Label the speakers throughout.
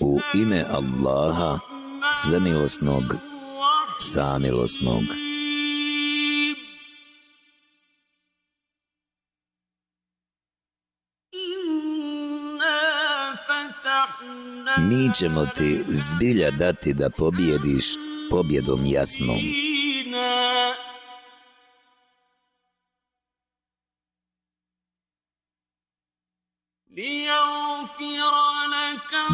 Speaker 1: U ime Allaha, svemilosnog, samilosnog. Mi ćemo ti zbilja dati da pobjediš pobjedom jasnom.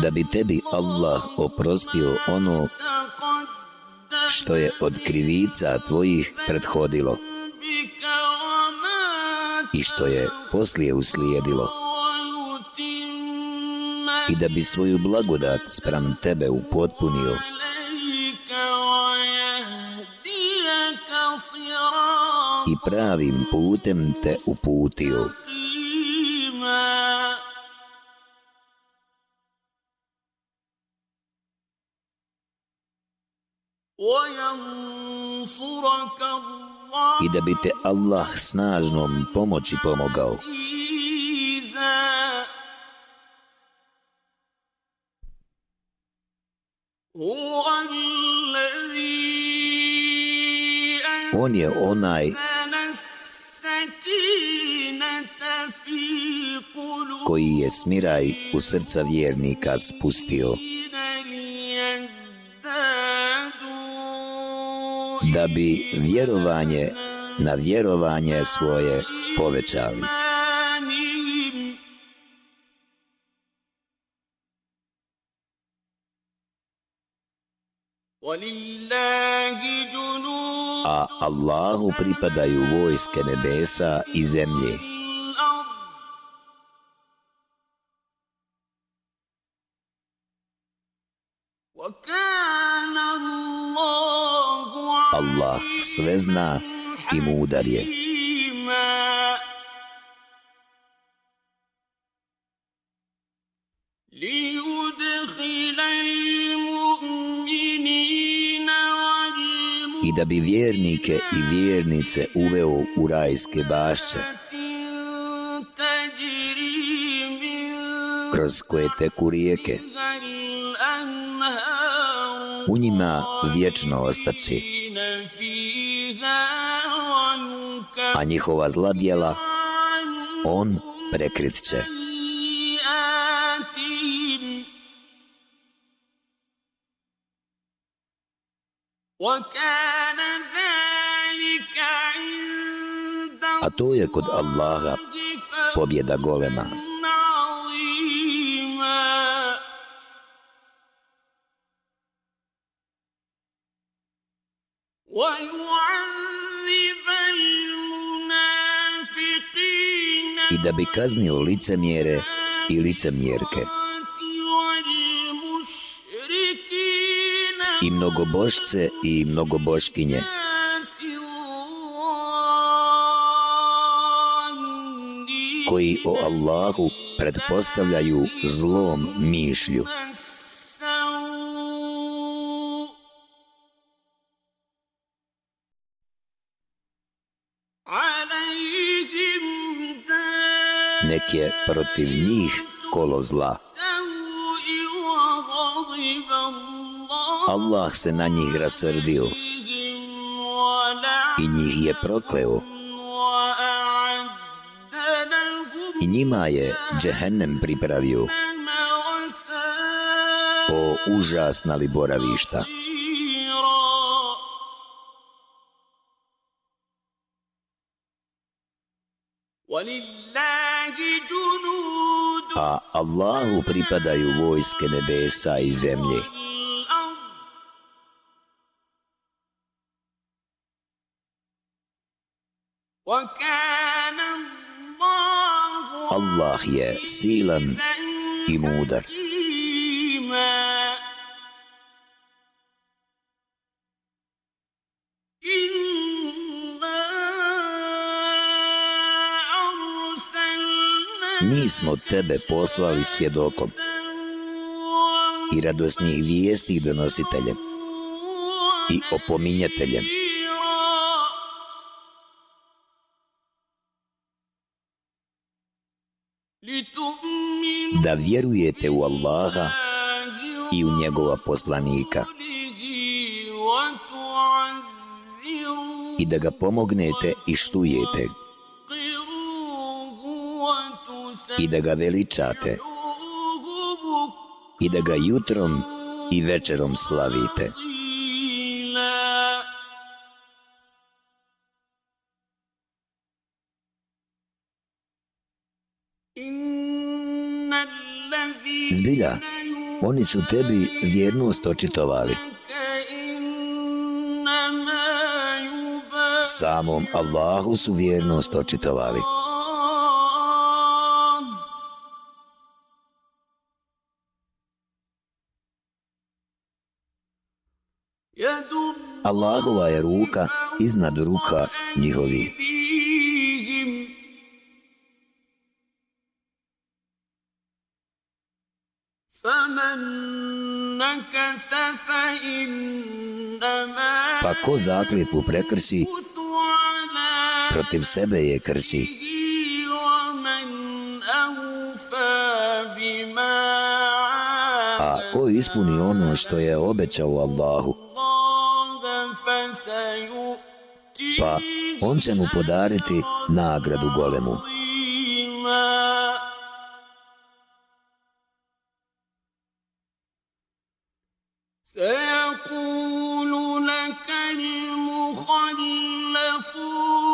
Speaker 1: Da bi tebi Allah oprostio ono što je od krivica tvojih prethodilo i što je poslije uslijedilo i da bi svoju blagodat spram tebe upotpunio i pravim putem te uputio. I da bi te Allah snažnom pomoći pomogao. On je onaj koji je smiraj u srca vjernika spustio da bi vjerovanje na vjerovanje svoje povećali. A Allahu pripadaju vojske nebesa i zemlje. Sve zna i mudar je. I da bi vjernike i vjernice uveo u rajske bašće, kroz koje teku rijeke, u njima vječno ostaći, a njihova zla djela on prekrit će. A to je kod Allaha pobjeda golema. I da bi kaznio licemjere i licemjerke. I mnogobošce i mnogoboškinje. Koji o Allahu pretpostavljaju zlom mišlju. Гнете проти них коло зла. Аллах се на них розсердив і їх є проклев. І німа є джехеннем приправів. О, ужасна ли боравішта! Allahu pripadaju vojske nebesa i zemlje. Allah je silan i mudar. Mi smo tebe poslali svjedokom i radosnih vijesti donositeljem i opominjateljem. Da vjerujete u Allaha i u njegova poslanika i da ga pomognete i štujete i da ga veličate i da ga jutrom i večerom slavite. Zbilja, oni su tebi vjernost očitovali. Samom Allahu su vjernost očitovali. Allahova je ruka iznad ruka njihovi. Pa ko zakljetvu prekrši, protiv sebe je krši. A ko ispuni ono što je obećao Allahu, pa on će mu podariti nagradu golemu.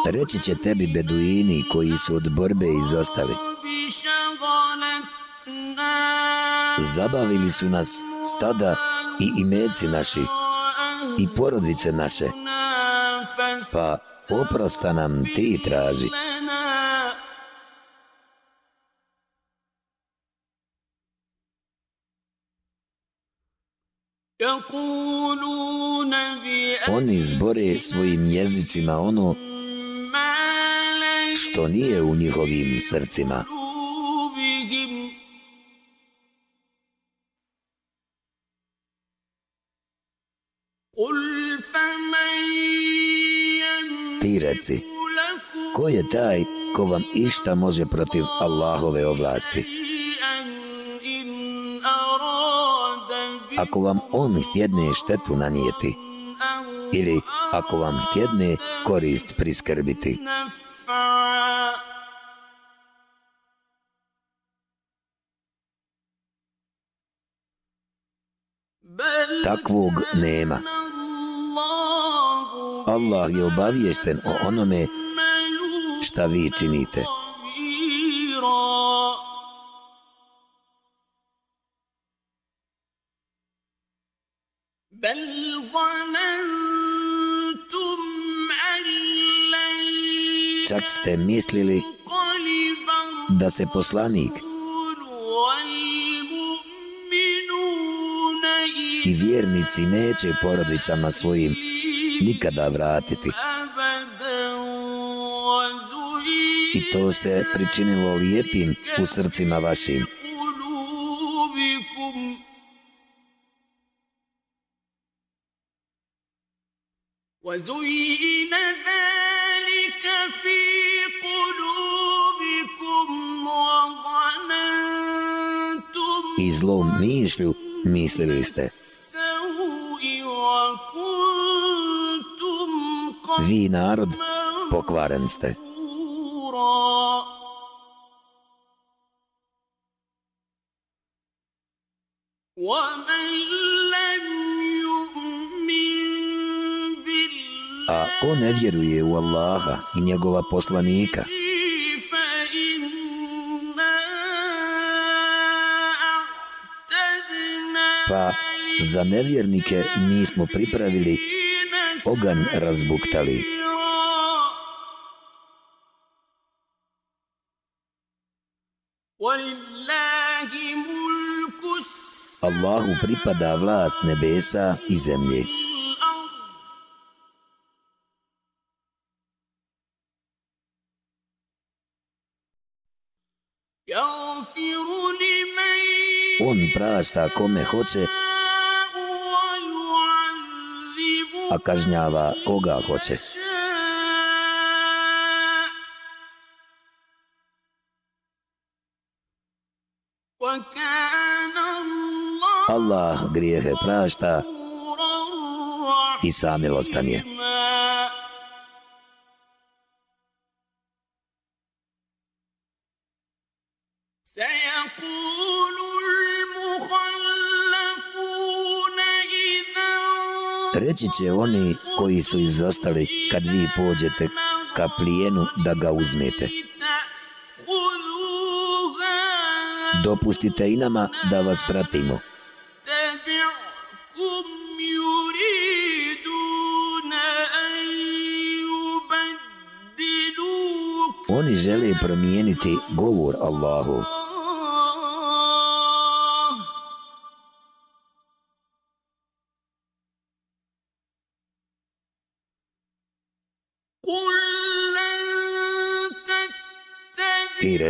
Speaker 1: Reći će tebi beduini koji su od borbe izostali. Zabavili su nas stada i imeci naši i porodice naše. Pa oprosta nam ti traži. Oni zbore svojim jezicima ono što nije u njihovim srcima. Ti reci, ko je taj ko vam išta može protiv Allahove ovlasti? Ako vam on htjedne štetu nanijeti, ili ako vam htjedne korist priskrbiti. Takvog nema. Allah je obaviješten o onome šta vi činite. Čak ste mislili da se poslanik i vjernici neće porodicama svojim nikada vratiti. I to se pričinilo lijepim u srcima vašim. I zlom mišlju mislili ste. Vi narod pokvaren ste. A ko ne vjeruje u Allaha i njegova poslanika, pa za nevjernike mi smo pripravili oganj razbuktali. Allahu pripada vlast nebesa i zemlje. On prašta kome hoće, kažnjava koga hoće. Allah grijehe prašta i samilostan je. Reći će oni koji su izostali kad vi pođete ka plijenu da ga uzmete. Dopustite i nama da vas pratimo. Oni žele promijeniti govor Allahu.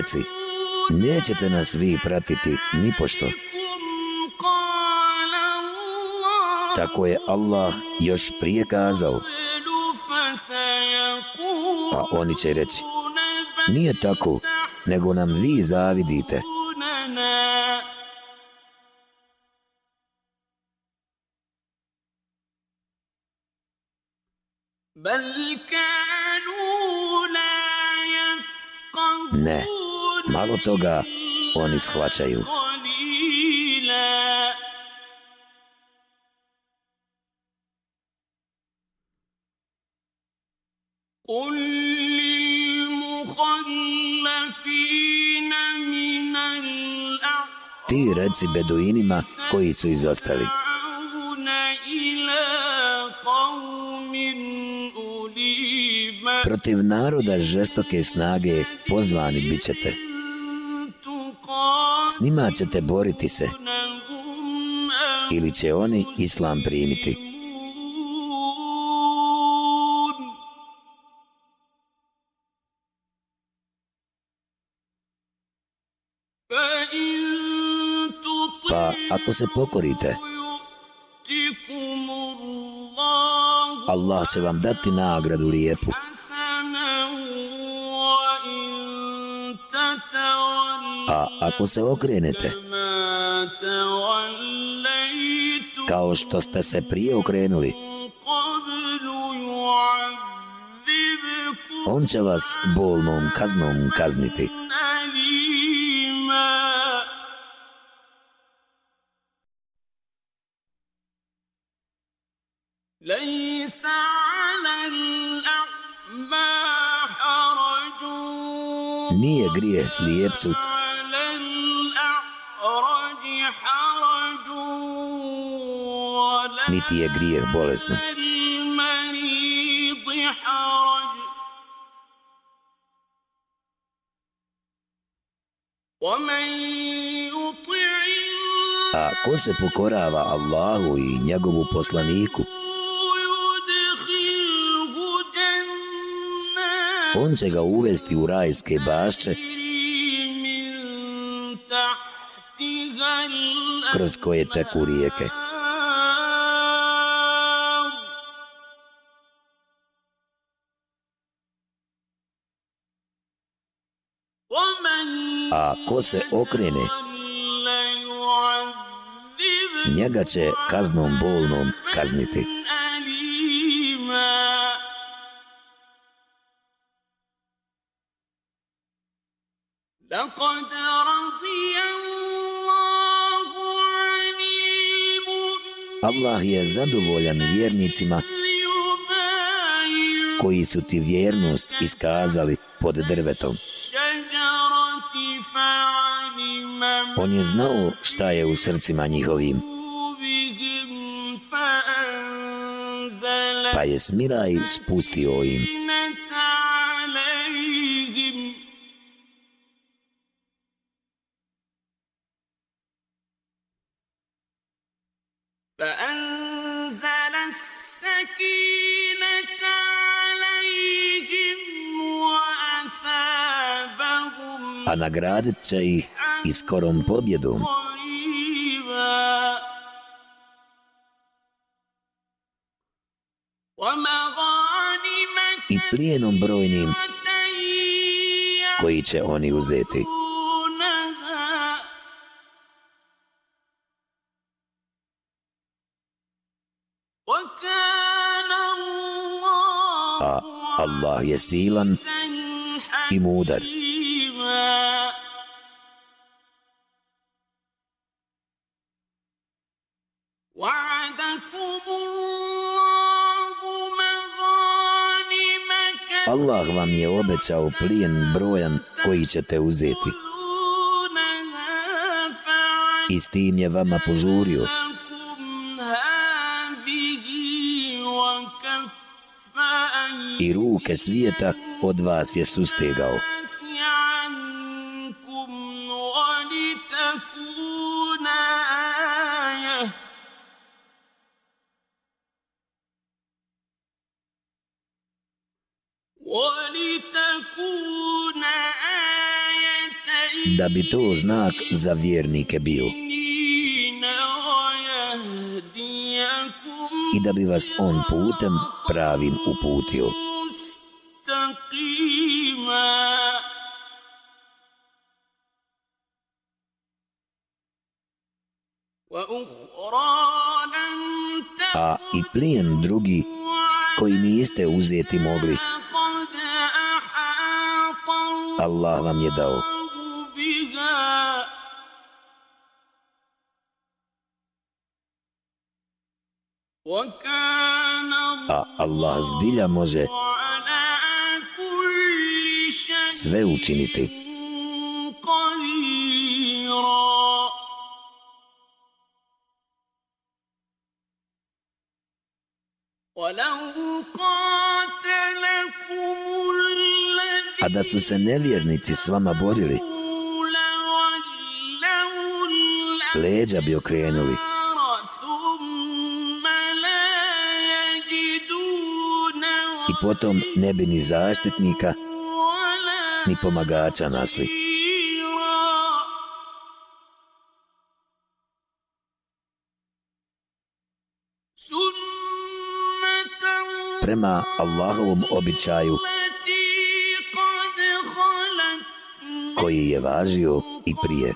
Speaker 1: Reci, nećete nas vi pratiti ni pošto. Tako je Allah još prije kazao. A oni će reći, nije tako, nego nam vi zavidite. Ne, malo toga oni shvaćaju. Ti reci beduinima koji su izostali. Protiv naroda žestoke snage pozvani bit ćete. S njima ćete boriti se. Ili će oni islam primiti. Pa ako se pokorite, Allah će vam dati nagradu lijepu. A ako se okrenete, kao što ste se prije okrenuli, on će vas bolnom kaznom kazniti. Nije grije slijepcu niti je grijeh bolesno. A ko se pokorava Allahu i njegovu poslaniku, on će ga uvesti u rajske bašče kroz koje teku rijeke. A ko se okrene, njega će kaznom bolnom kazniti. Allah je zadovoljan vjernicima koji su ti vjernost iskazali pod drvetom. On je znao šta je u srcima njihovim. Pa je smiraj spustio im. A nagradit će ih i skorom pobjedom. I plijenom brojnim koji će oni uzeti. A Allah je silan i mudar. Obećao plijen brojan koji ćete uzeti. I s tim je vama požurio. I ruke svijeta od vas je sustegao. Bi to znak za vjernike bio. I da bi vas on putem pravim uputio. A i plijen drugi koji niste uzeti mogli, Allah vam je dao. A Allah zbilja može sve učiniti. A da su se nevjernici s vama borili, leđa bi okrenuli. I potom ne bi ni zaštitnika, ni pomagača našli. Prema Allahovom običaju, koji je važio i prije.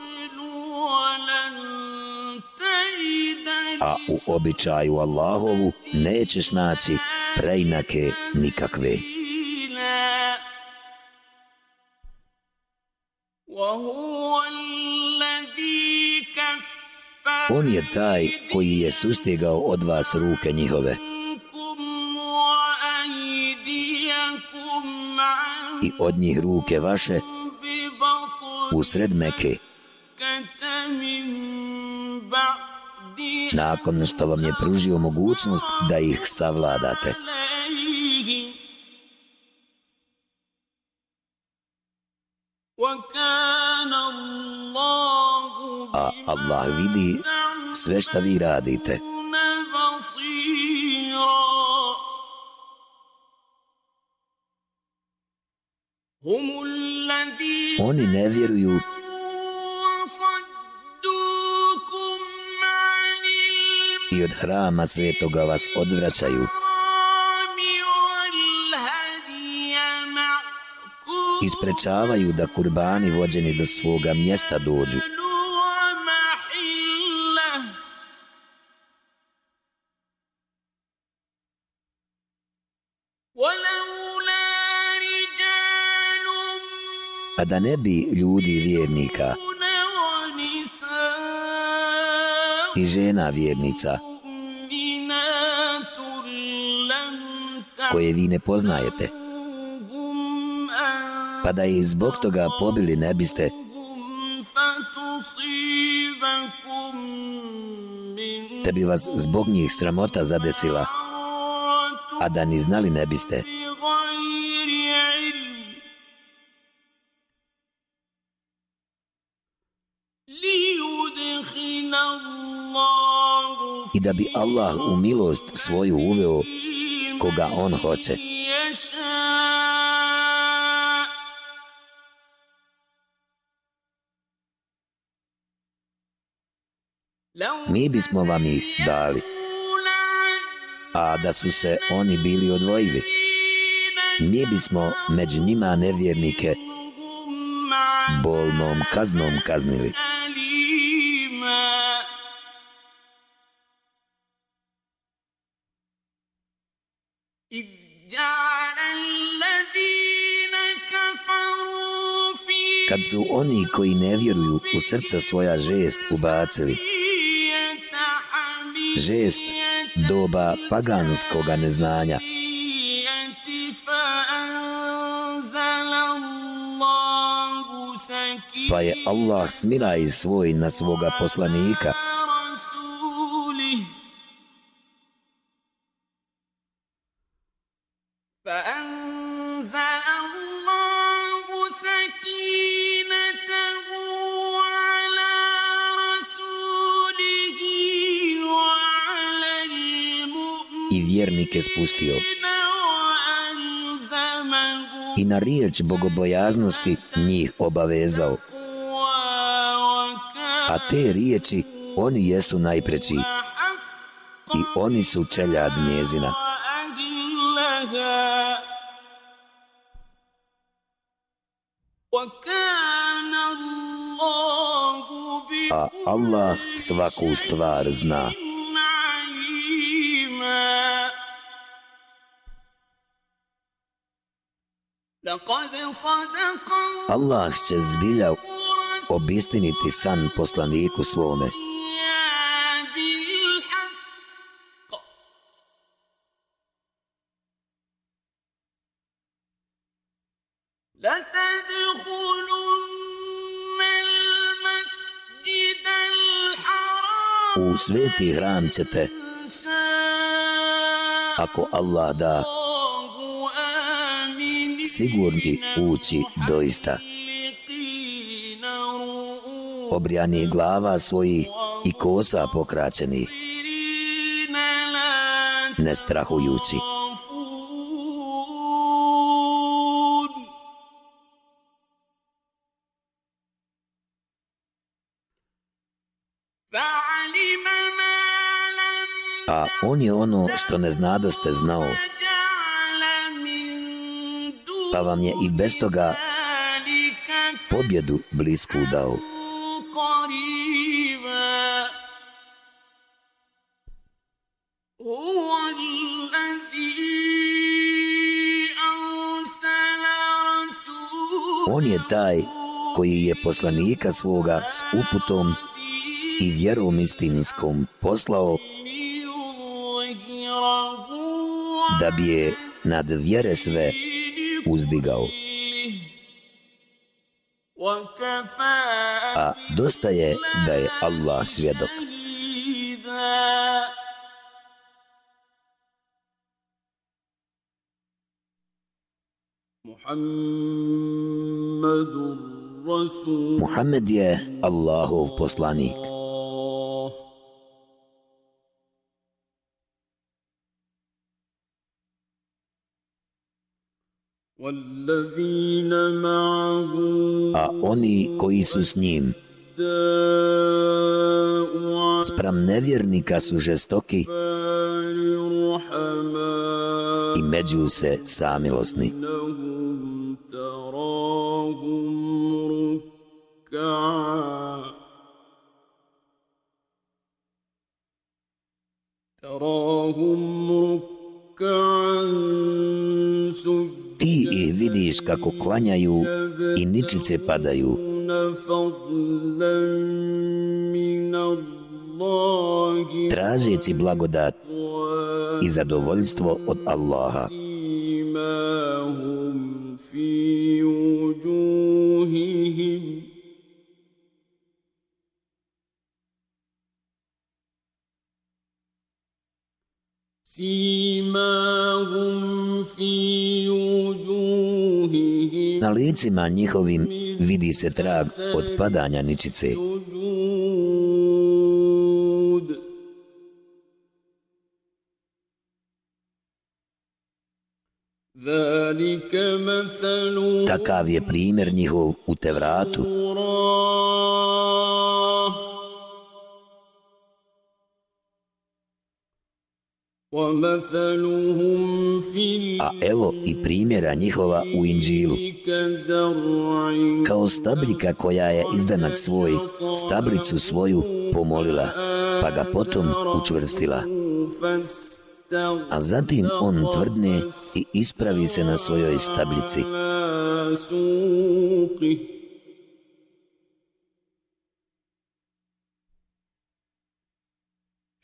Speaker 1: A u običaju Allahovu nećeš naći preinake nikakve. On je taj koji je sustigao od vas ruke njihove. I od njih ruke vaše usred meke nakon što vam je pružio mogućnost da ih savladate. A Allah vidi sve što vi radite. Oni ne vjeruju i od hrama svetoga vas odvraćaju. Isprečavaju da kurbani vođeni do svoga mjesta dođu. A da ne bi ljudi vjernika i žena vjernica koje vi ne poznajete. Pa da je zbog toga pobili ne biste te bi vas zbog njih sramota zadesila a da ni znali ne biste. Da bi Allah u milost svoju uveo koga on hoće. Mi bismo vam ih dali, a da su se oni bili odvojili, mi bismo među njima nevjernike bolnom kaznom kaznili. Kad su oni koji ne vjeruju u srca svoja žest ubacili, žest doba paganskoga neznanja, pa je Allah smiraj svoj na svoga poslanika, vjernike spustio. I na riječ bogobojaznosti njih obavezao. A te riječi oni jesu najpreći. I oni su čeljad njezina. A Allah svaku stvar zna. Allah će zbilja obistiniti san poslaniku svome. U sveti hram ćete, ako Allah da, sigurni ući doista. Obrijani glava svoji i kosa pokraćeni, ne strahujući. A on je ono što ne znadoste znao, pa vam je i bez toga pobjedu blisku dao. On je taj koji je poslanika svoga s uputom i vjerom istinskom poslao da bi je nad vjere sve uzdigao. A dosta je da je Allah svjedok. Muhammed je Allahov poslanik. A oni koji su s njim. sprem nevjernika su žestoki i među se samilosni vidiš kako klanjaju i ničice padaju. Tražeći blagodat i zadovoljstvo od Allaha. Na licima njihovim vidi se trag od padanja ničice. Takav je primjer njihov u Tevratu. A evo i primjera njihova u Inđilu. Kao stabljika koja je izdanak svoj, stablicu svoju pomolila, pa ga potom učvrstila. a zatim on tvrdne i ispravi se na svojoj stablici.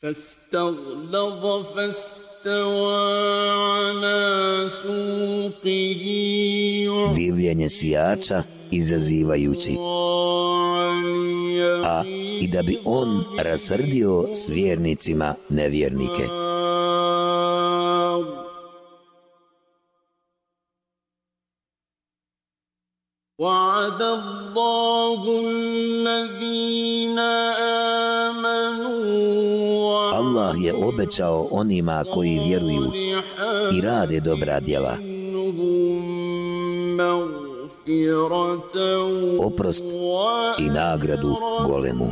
Speaker 1: فاستغلظ فاستوى على سوقه Divljenje sijača izazivajući a i da bi on rasrdio s vjernicima nevjernike. وعد الله الذين Allah je obećao onima koji vjeruju i rade dobra djela. Oprost i nagradu golemu.